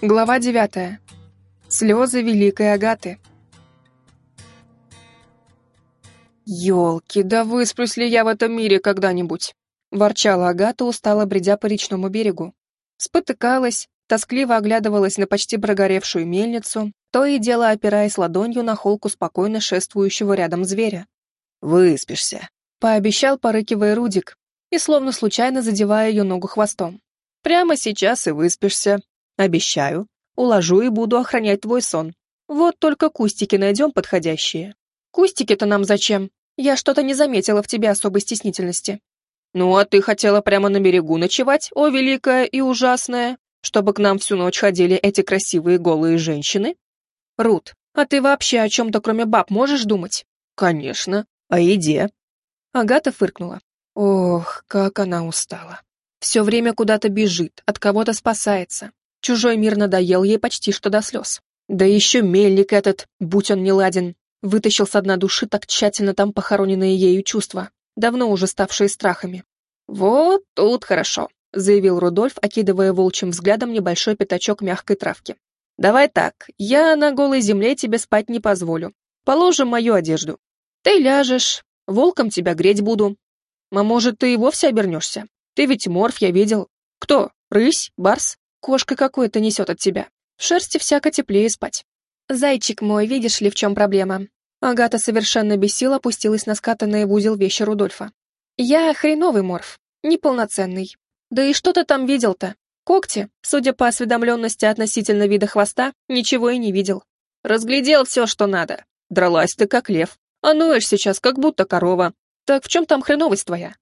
Глава девятая. Слезы Великой Агаты. «Елки, да высплюсь ли я в этом мире когда-нибудь?» — ворчала Агата, устало бредя по речному берегу. Спотыкалась, тоскливо оглядывалась на почти прогоревшую мельницу, то и дело опираясь ладонью на холку спокойно шествующего рядом зверя. «Выспишься», — пообещал, порыкивая Рудик, и словно случайно задевая ее ногу хвостом. «Прямо сейчас и выспишься», Обещаю, уложу и буду охранять твой сон. Вот только кустики найдем подходящие. Кустики-то нам зачем? Я что-то не заметила в тебе особой стеснительности. Ну, а ты хотела прямо на берегу ночевать, о великая и ужасная, чтобы к нам всю ночь ходили эти красивые голые женщины? Рут, а ты вообще о чем-то кроме баб можешь думать? Конечно. О еде. Агата фыркнула. Ох, как она устала. Все время куда-то бежит, от кого-то спасается. Чужой мир надоел ей почти что до слез. Да еще мельник этот, будь он не ладен, вытащил с дна души так тщательно там похороненные ею чувства, давно уже ставшие страхами. «Вот тут хорошо», — заявил Рудольф, окидывая волчьим взглядом небольшой пятачок мягкой травки. «Давай так, я на голой земле тебе спать не позволю. Положим мою одежду. Ты ляжешь, волком тебя греть буду. А может, ты и вовсе обернешься? Ты ведь морф, я видел. Кто? Рысь? Барс? Кошка какой-то несет от тебя. В шерсти всяко теплее спать. Зайчик мой, видишь ли, в чем проблема? Агата совершенно без сил опустилась на скатанные в узел вещи Рудольфа. Я хреновый морф, неполноценный. Да и что ты там видел-то? Когти, судя по осведомленности относительно вида хвоста, ничего и не видел. Разглядел все, что надо. Дралась ты как лев. А ноешь сейчас, как будто корова. Так в чем там хреновость твоя?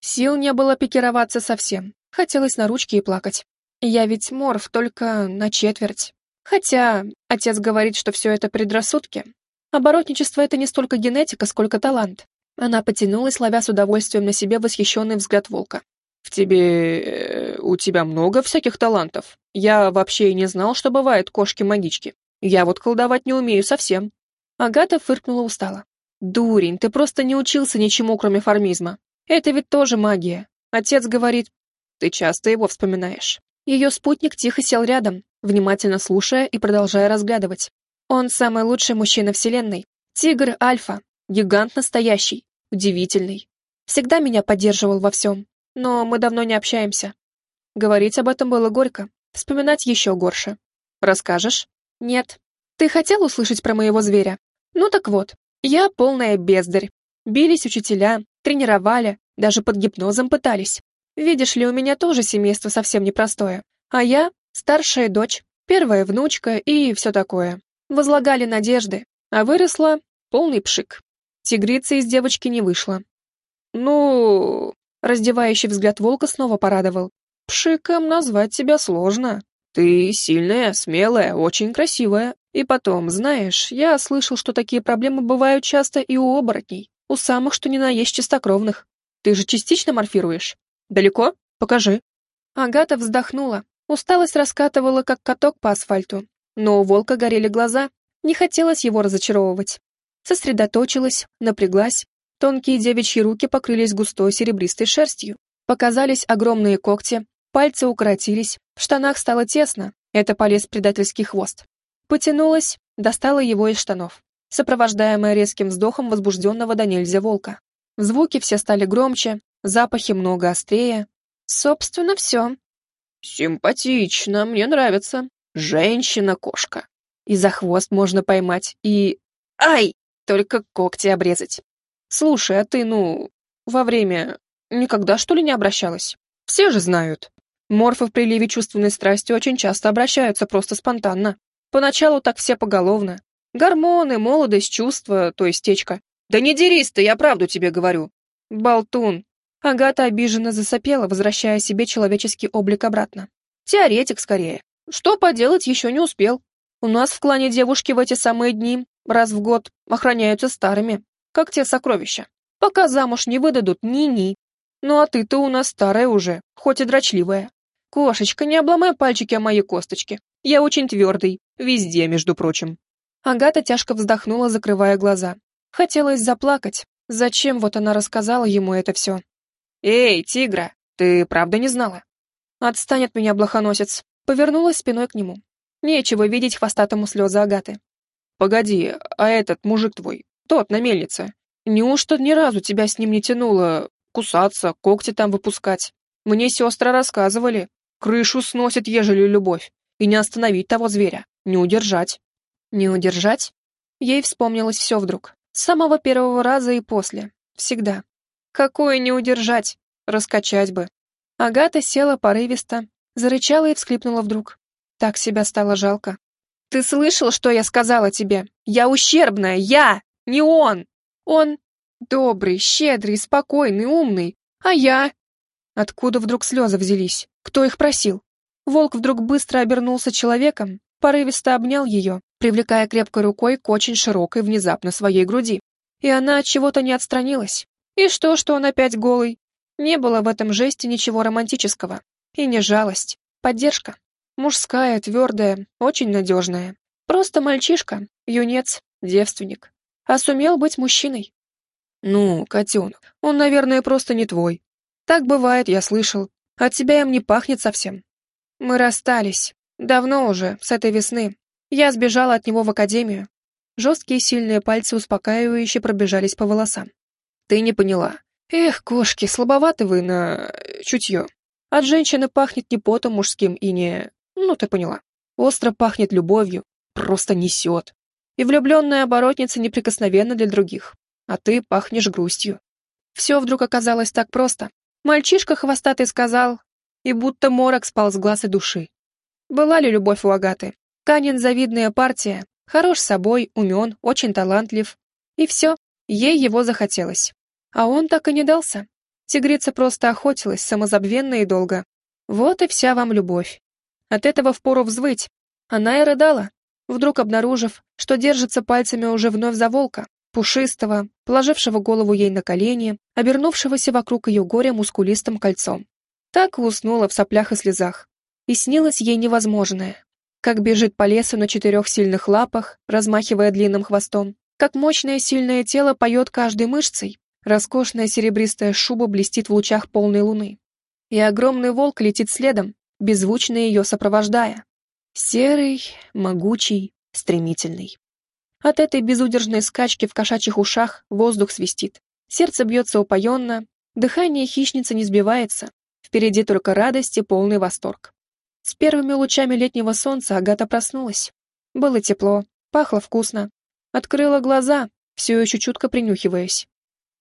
Сил не было пикироваться совсем. Хотелось на ручки и плакать. Я ведь морф только на четверть. Хотя отец говорит, что все это предрассудки. Оборотничество — это не столько генетика, сколько талант. Она потянулась, ловя с удовольствием на себе восхищенный взгляд волка. «В тебе... Э, у тебя много всяких талантов. Я вообще и не знал, что бывают кошки-магички. Я вот колдовать не умею совсем». Агата фыркнула устало. «Дурень, ты просто не учился ничему, кроме формизма. Это ведь тоже магия. Отец говорит... Ты часто его вспоминаешь. Ее спутник тихо сел рядом, внимательно слушая и продолжая разглядывать. Он самый лучший мужчина Вселенной. Тигр Альфа. Гигант настоящий. Удивительный. Всегда меня поддерживал во всем. Но мы давно не общаемся. Говорить об этом было горько. Вспоминать еще горше. Расскажешь? Нет. Ты хотел услышать про моего зверя? Ну так вот, я полная бездарь. Бились учителя, тренировали, даже под гипнозом пытались. Видишь ли, у меня тоже семейство совсем непростое. А я — старшая дочь, первая внучка и все такое. Возлагали надежды, а выросла полный пшик. Тигрица из девочки не вышла. Ну, раздевающий взгляд волка снова порадовал. Пшиком назвать тебя сложно. Ты сильная, смелая, очень красивая. И потом, знаешь, я слышал, что такие проблемы бывают часто и у оборотней, у самых, что ни на есть чистокровных. Ты же частично морфируешь? Далеко? Покажи». Агата вздохнула. Усталость раскатывала, как каток по асфальту. Но у волка горели глаза. Не хотелось его разочаровывать. Сосредоточилась, напряглась. Тонкие девичьи руки покрылись густой серебристой шерстью. Показались огромные когти, пальцы укоротились, в штанах стало тесно. Это полез предательский хвост. Потянулась, достала его из штанов, сопровождаемая резким вздохом возбужденного до нельзя волка. Звуки все стали громче, запахи много острее. Собственно, все. Симпатично, мне нравится. Женщина-кошка. И за хвост можно поймать, и... Ай! Только когти обрезать. Слушай, а ты, ну, во время... Никогда, что ли, не обращалась? Все же знают. Морфы в приливе чувственной страсти очень часто обращаются просто спонтанно. Поначалу так все поголовно. Гормоны, молодость, чувства, то есть течка. Да не дерись ты, я правду тебе говорю. Болтун, Агата обиженно засопела, возвращая себе человеческий облик обратно. Теоретик скорее. Что поделать, еще не успел. У нас в клане девушки в эти самые дни, раз в год, охраняются старыми, как те сокровища. Пока замуж не выдадут ни-ни. Ну а ты-то у нас старая уже, хоть и дрочливая. Кошечка, не обломай пальчики о мои косточки. Я очень твердый, везде, между прочим. Агата тяжко вздохнула, закрывая глаза. Хотелось заплакать. Зачем вот она рассказала ему это все? «Эй, тигра, ты правда не знала?» «Отстань от меня, блохоносец!» Повернулась спиной к нему. Нечего видеть хвостатому слезы Агаты. «Погоди, а этот мужик твой, тот на мельнице, неужто ни разу тебя с ним не тянуло кусаться, когти там выпускать? Мне сестры рассказывали, крышу сносит, ежели любовь, и не остановить того зверя, не удержать». «Не удержать?» Ей вспомнилось все вдруг. С самого первого раза и после. Всегда. Какое не удержать? Раскачать бы. Агата села порывисто, зарычала и всхлипнула вдруг. Так себя стало жалко. «Ты слышал, что я сказала тебе? Я ущербная, я, не он! Он добрый, щедрый, спокойный, умный, а я...» Откуда вдруг слезы взялись? Кто их просил? Волк вдруг быстро обернулся человеком, порывисто обнял ее, привлекая крепкой рукой к очень широкой внезапно своей груди. И она от чего-то не отстранилась. И что, что он опять голый? Не было в этом жесте ничего романтического. И не жалость. Поддержка. Мужская, твердая, очень надежная. Просто мальчишка, юнец, девственник. А сумел быть мужчиной. Ну, котенок, он, наверное, просто не твой. Так бывает, я слышал. От тебя им не пахнет совсем. Мы расстались. Давно уже, с этой весны. Я сбежала от него в академию. Жесткие сильные пальцы успокаивающе пробежались по волосам. Ты не поняла. Эх, кошки, слабоваты вы на... чутье. От женщины пахнет не потом мужским и не... Ну, ты поняла. Остро пахнет любовью. Просто несет. И влюбленная оборотница неприкосновенна для других. А ты пахнешь грустью. Все вдруг оказалось так просто. Мальчишка хвостатый сказал, и будто морок спал с глаз и души. Была ли любовь у Агаты? Канин завидная партия, хорош собой, умен, очень талантлив. И все, ей его захотелось. А он так и не дался. Тигрица просто охотилась самозабвенно и долго. Вот и вся вам любовь. От этого впору взвыть. Она и рыдала, вдруг обнаружив, что держится пальцами уже вновь за волка, пушистого, положившего голову ей на колени, обернувшегося вокруг ее горя мускулистым кольцом. Так и уснула в соплях и слезах. И снилось ей невозможное. Как бежит по лесу на четырех сильных лапах, размахивая длинным хвостом, как мощное сильное тело поет каждой мышцей, Роскошная серебристая шуба блестит в лучах полной луны. И огромный волк летит следом, беззвучно ее сопровождая. Серый, могучий, стремительный. От этой безудержной скачки в кошачьих ушах воздух свистит. Сердце бьется упоенно, дыхание хищницы не сбивается. Впереди только радость и полный восторг. С первыми лучами летнего солнца Агата проснулась. Было тепло, пахло вкусно. Открыла глаза, все еще чутко принюхиваясь.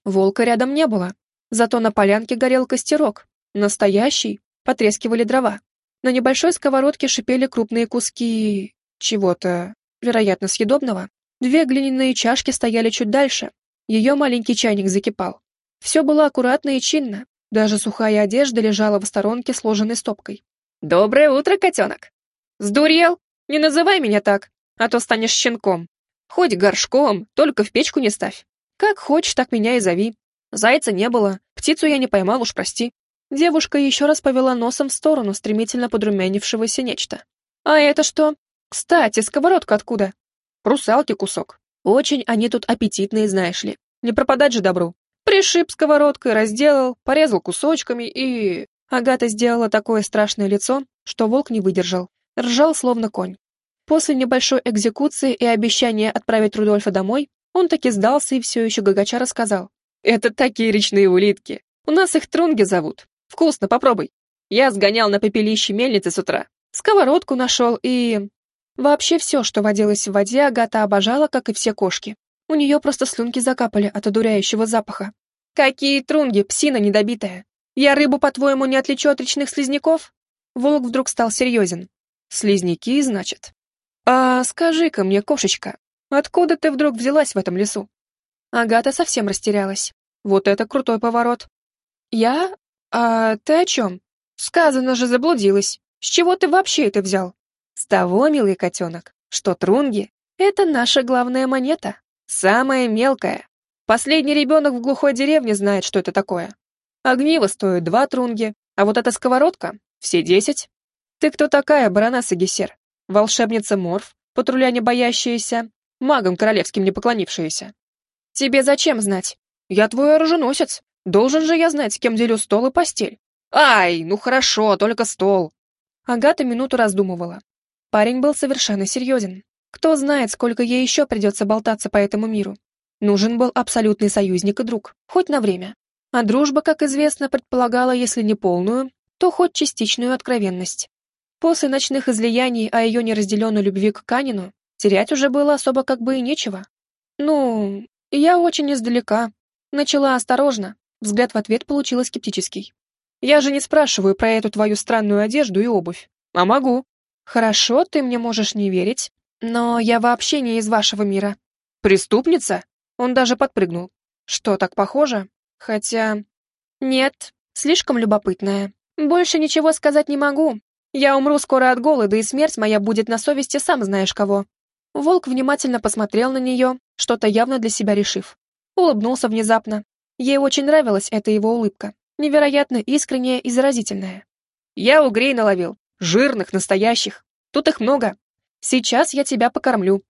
Волка рядом не было, зато на полянке горел костерок, настоящий, потрескивали дрова. На небольшой сковородке шипели крупные куски... чего-то, вероятно, съедобного. Две глиняные чашки стояли чуть дальше, ее маленький чайник закипал. Все было аккуратно и чинно, даже сухая одежда лежала в сторонке сложенной стопкой. «Доброе утро, котенок!» «Сдурел? Не называй меня так, а то станешь щенком. Хоть горшком, только в печку не ставь. Как хочешь, так меня и зови. Зайца не было, птицу я не поймал, уж прости. Девушка еще раз повела носом в сторону стремительно подрумянившегося нечто. А это что? Кстати, сковородка откуда? Русалки кусок. Очень они тут аппетитные, знаешь ли. Не пропадать же добру. Пришиб сковородкой, разделал, порезал кусочками и... Агата сделала такое страшное лицо, что волк не выдержал. Ржал, словно конь. После небольшой экзекуции и обещания отправить Рудольфа домой, он таки сдался и все еще гагача рассказал. «Это такие речные улитки. У нас их трунги зовут. Вкусно, попробуй. Я сгонял на пепелище мельницы с утра. Сковородку нашел и... Вообще все, что водилось в воде, Агата обожала, как и все кошки. У нее просто слюнки закапали от одуряющего запаха. «Какие трунги, псина недобитая! Я рыбу, по-твоему, не отличу от речных слизняков?» Волк вдруг стал серьезен. «Слизняки, значит?» «А скажи-ка мне, кошечка, Откуда ты вдруг взялась в этом лесу?» Агата совсем растерялась. Вот это крутой поворот. «Я? А ты о чем? Сказано же, заблудилась. С чего ты вообще это взял?» «С того, милый котенок, что трунги — это наша главная монета, самая мелкая. Последний ребенок в глухой деревне знает, что это такое. Огниво стоит два трунги, а вот эта сковородка — все десять. Ты кто такая, баронесса Гессер? Волшебница Морф, патруля не боящаяся, магом королевским не поклонившаяся. Тебе зачем знать? Я твой оруженосец. Должен же я знать, с кем делю стол и постель. Ай, ну хорошо, только стол. Агата минуту раздумывала. Парень был совершенно серьезен. Кто знает, сколько ей еще придется болтаться по этому миру. Нужен был абсолютный союзник и друг, хоть на время. А дружба, как известно, предполагала, если не полную, то хоть частичную откровенность. После ночных излияний о ее неразделенной любви к Канину терять уже было особо как бы и нечего. «Ну, я очень издалека». Начала осторожно, взгляд в ответ получила скептический. «Я же не спрашиваю про эту твою странную одежду и обувь. А могу». «Хорошо, ты мне можешь не верить, но я вообще не из вашего мира». «Преступница?» Он даже подпрыгнул. «Что, так похоже?» Хотя... Нет, слишком любопытная. Больше ничего сказать не могу. Я умру скоро от голода, и смерть моя будет на совести сам знаешь кого. Волк внимательно посмотрел на нее, что-то явно для себя решив. Улыбнулся внезапно. Ей очень нравилась эта его улыбка. Невероятно искренняя и заразительная. «Я угрей наловил. Жирных, настоящих. Тут их много. Сейчас я тебя покормлю.